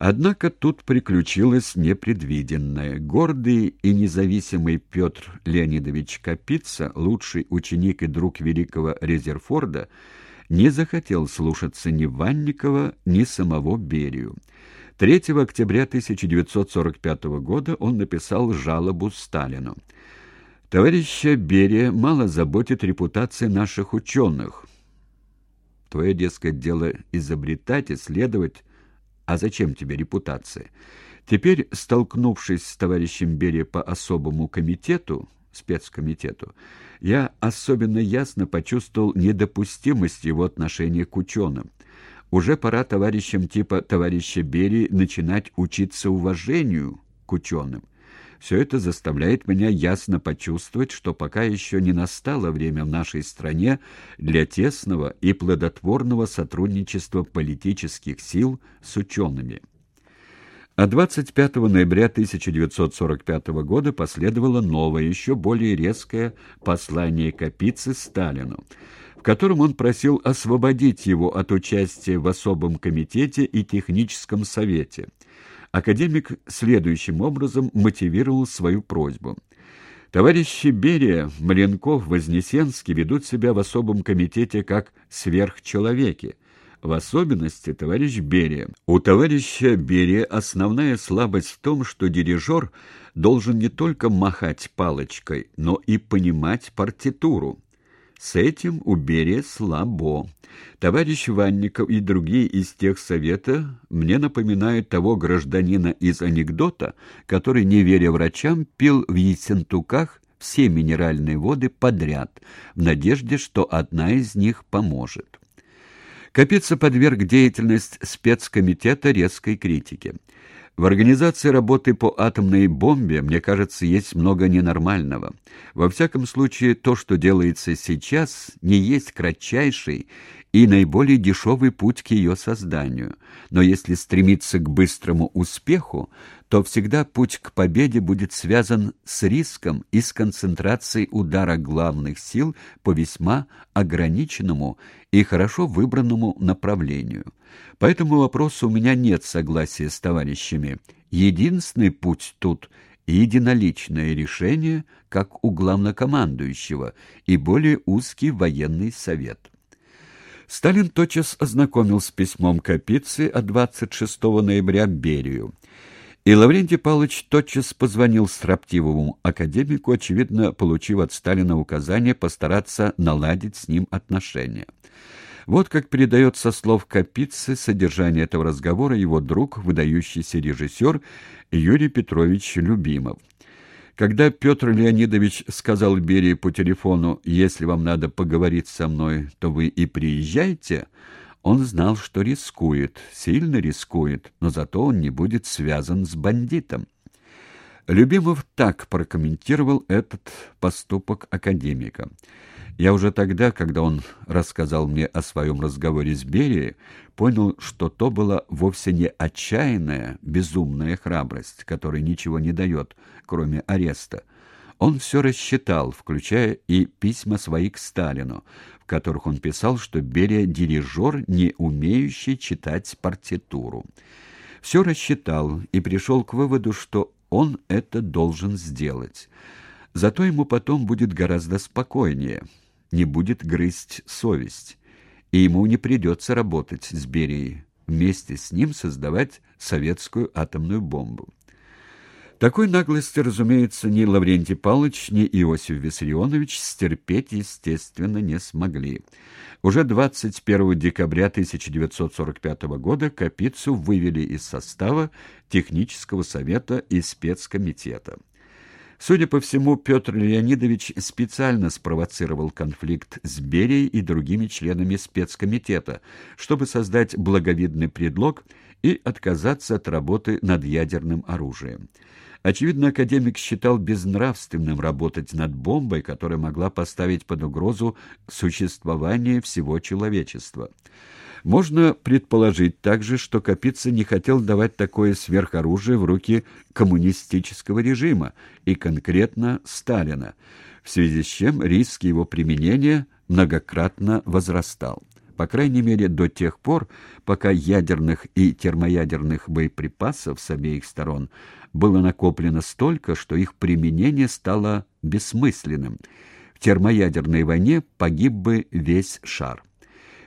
Однако тут приключилось непредвиденное. Гордый и независимый Петр Леонидович Капица, лучший ученик и друг великого Резерфорда, не захотел слушаться ни Ванникова, ни самого Берию. 3 октября 1945 года он написал жалобу Сталину. «Товарища Берия мало заботит репутация наших ученых. Твое, дескать, дело изобретать, исследовать, а зачем тебе репутация? Теперь, столкнувшись с товарищем Берия по особому комитету, спецкомитету, я особенно ясно почувствовал недопустимость его отношения к ученым. Уже пора товарищам типа товарища Берии начинать учиться уважению к ученым. Все это заставляет меня ясно почувствовать, что пока еще не настало время в нашей стране для тесного и плодотворного сотрудничества политических сил с учеными. А 25 ноября 1945 года последовало новое, еще более резкое послание Капицы Сталину, в котором он просил освободить его от участия в особом комитете и техническом совете – Академик следующим образом мотивировал свою просьбу. Товарищи Берия, Маленков, Вознесенский ведут себя в особом комитете как сверхчеловеки. В особенности товарищ Берия. У товарища Берия основная слабость в том, что дирижер должен не только махать палочкой, но и понимать партитуру. С этим у Берия слабо. Товарищ Ванников и другие из тех совета мне напоминают того гражданина из анекдота, который, не веря врачам, пил в Ессентуках все минеральные воды подряд, в надежде, что одна из них поможет. Капица подверг деятельность спецкомитета резкой критике. В организации работы по атомной бомбе, мне кажется, есть много ненормального. Во всяком случае, то, что делается сейчас, не есть кратчайший и наиболее дешевый путь к ее созданию. Но если стремиться к быстрому успеху, то всегда путь к победе будет связан с риском и с концентрацией удара главных сил по весьма ограниченному и хорошо выбранному направлению. По этому вопросу у меня нет согласия с товарищами. Единственный путь тут – единоличное решение, как у главнокомандующего, и более узкий военный совет. Сталин тотчас ознакомил с письмом Капицы от 26 ноября Берию. И Лаврентий Павлович тотчас позвонил строптивому академику, очевидно, получив от Сталина указание постараться наладить с ним отношения. Вот как передает со слов Капицы содержание этого разговора его друг, выдающийся режиссер Юрий Петрович Любимов. Когда Петр Леонидович сказал Берии по телефону «Если вам надо поговорить со мной, то вы и приезжайте», он знал, что рискует, сильно рискует, но зато он не будет связан с бандитом. Любимов так прокомментировал этот поступок академика. Я уже тогда, когда он рассказал мне о своем разговоре с Берией, понял, что то была вовсе не отчаянная, безумная храбрость, которая ничего не дает, кроме ареста. Он все рассчитал, включая и письма свои к Сталину, в которых он писал, что Берия — дирижер, не умеющий читать партитуру. Все рассчитал и пришел к выводу, что он это должен сделать. Зато ему потом будет гораздо спокойнее — не будет грызть совесть, и ему не придется работать с Берией, вместе с ним создавать советскую атомную бомбу. Такой наглости, разумеется, ни Лаврентий Павлович, ни Иосиф Виссарионович стерпеть, естественно, не смогли. Уже 21 декабря 1945 года Капицу вывели из состава технического совета и спецкомитета. Судя по всему, Петр Леонидович специально спровоцировал конфликт с Берией и другими членами спецкомитета, чтобы создать благовидный предлог и отказаться от работы над ядерным оружием. Очевидно, академик считал безнравственным работать над бомбой, которая могла поставить под угрозу существование всего человечества. Можно предположить также, что Капица не хотел давать такое сверхоружие в руки коммунистического режима и конкретно Сталина, в связи с чем риск его применения многократно возрастал. по крайней мере до тех пор, пока ядерных и термоядерных боеприпасов с обеих сторон было накоплено столько, что их применение стало бессмысленным. В термоядерной войне погиб бы весь шар.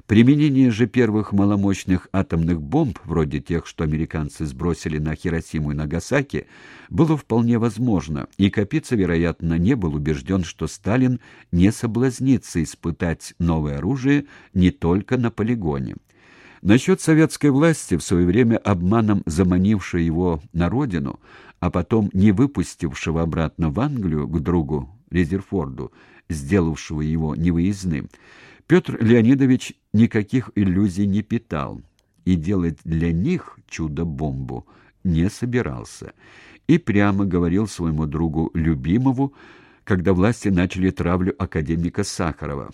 Применение же первых маломощных атомных бомб, вроде тех, что американцы сбросили на Хиросиму и Нагасаки, было вполне возможно, и Капица, вероятно, не был убежден, что Сталин не соблазнится испытать новое оружие не только на полигоне. Насчет советской власти, в свое время обманом заманившей его на родину, а потом не выпустившего обратно в Англию к другу Резерфорду, сделавшего его невыездным, Петр Леонидович никаких иллюзий не питал и делать для них чудо-бомбу не собирался. И прямо говорил своему другу любимому, когда власти начали травлю академика Сахарова.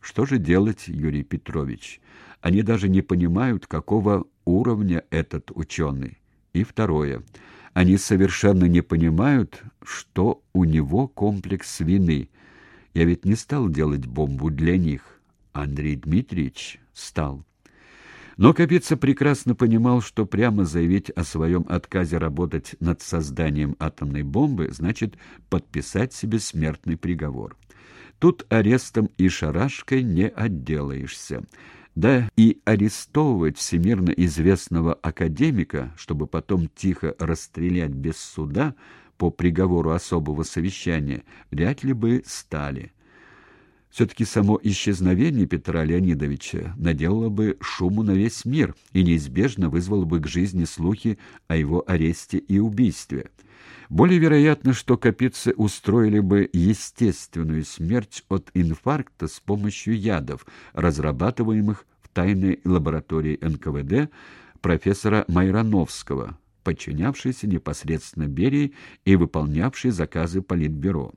Что же делать, Юрий Петрович? Они даже не понимают, какого уровня этот ученый. И второе. Они совершенно не понимают, что у него комплекс вины. Я ведь не стал делать бомбу для них. Андрей Дмитриевич стал. Но Капица прекрасно понимал, что прямо заявить о своем отказе работать над созданием атомной бомбы значит подписать себе смертный приговор. Тут арестом и шарашкой не отделаешься. Да и арестовывать всемирно известного академика, чтобы потом тихо расстрелять без суда по приговору особого совещания, вряд ли бы стали. Все-таки само исчезновение Петра Леонидовича наделало бы шуму на весь мир и неизбежно вызвало бы к жизни слухи о его аресте и убийстве. Более вероятно, что капицы устроили бы естественную смерть от инфаркта с помощью ядов, разрабатываемых в тайной лаборатории НКВД профессора Майрановского, подчинявшейся непосредственно Берии и выполнявшей заказы Политбюро.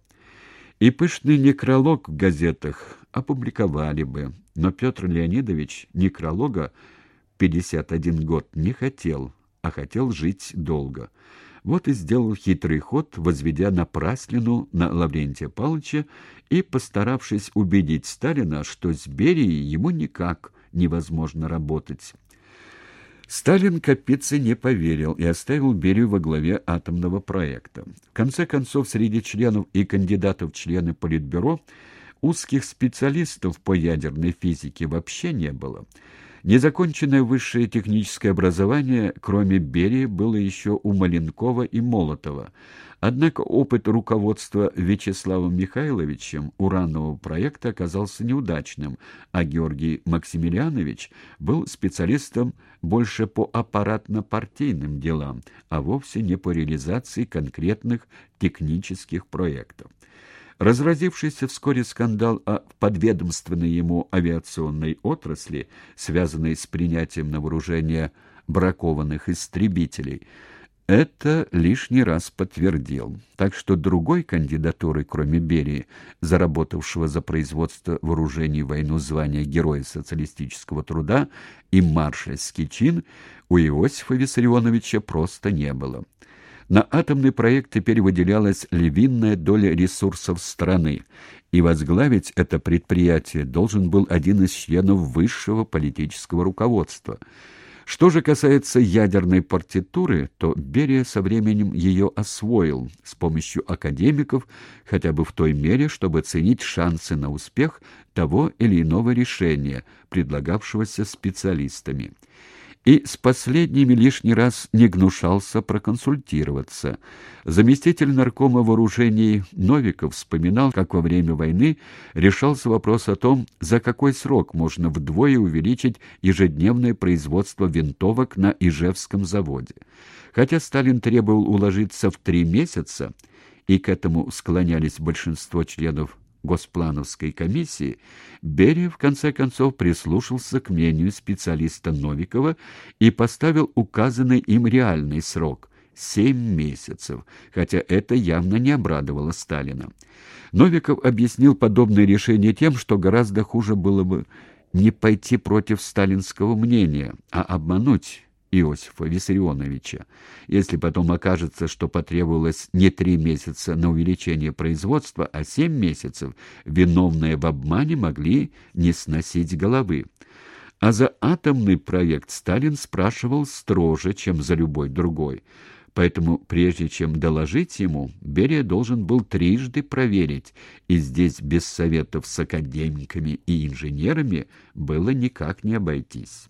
И пышный некролог в газетах опубликовали бы, но Петр Леонидович некролога 51 год не хотел, а хотел жить долго. Вот и сделал хитрый ход, возведя напраслину на Лаврентия Павловича и постаравшись убедить Сталина, что с Берией ему никак невозможно работать. Сталин Капице не поверил и оставил Берию во главе атомного проекта. В конце концов, среди членов и кандидатов члены Политбюро узких специалистов по ядерной физике вообще не было. Незаконченное высшее техническое образование, кроме Берии, было еще у Маленкова и Молотова. Однако опыт руководства Вячеславом Михайловичем уранового проекта оказался неудачным, а Георгий Максимилианович был специалистом больше по аппаратно-партийным делам, а вовсе не по реализации конкретных технических проектов. Разразившийся вскоре скандал о подведомственной ему авиационной отрасли, связанной с принятием на вооружение бракованных истребителей, это лишний раз подтвердил. Так что другой кандидатуры, кроме Берии, заработавшего за производство вооружений войну звания Героя социалистического труда и маршальский чин, у Иосифа Виссарионовича просто не было. На атомный проект теперь выделялась львиная доля ресурсов страны, и возглавить это предприятие должен был один из членов высшего политического руководства. Что же касается ядерной партитуры, то Берия со временем ее освоил с помощью академиков, хотя бы в той мере, чтобы ценить шансы на успех того или иного решения, предлагавшегося специалистами и с последними лишний раз не гнушался проконсультироваться. Заместитель наркома вооружений Новиков вспоминал, как во время войны решался вопрос о том, за какой срок можно вдвое увеличить ежедневное производство винтовок на Ижевском заводе. Хотя Сталин требовал уложиться в три месяца, и к этому склонялись большинство членов Госплановской комиссии, Берия в конце концов прислушался к мнению специалиста Новикова и поставил указанный им реальный срок — семь месяцев, хотя это явно не обрадовало Сталина. Новиков объяснил подобное решение тем, что гораздо хуже было бы не пойти против сталинского мнения, а обмануть Иосифа Виссарионовича. Если потом окажется, что потребовалось не три месяца на увеличение производства, а семь месяцев, виновные в обмане могли не сносить головы. А за атомный проект Сталин спрашивал строже, чем за любой другой. Поэтому, прежде чем доложить ему, Берия должен был трижды проверить, и здесь без советов с академиками и инженерами было никак не обойтись.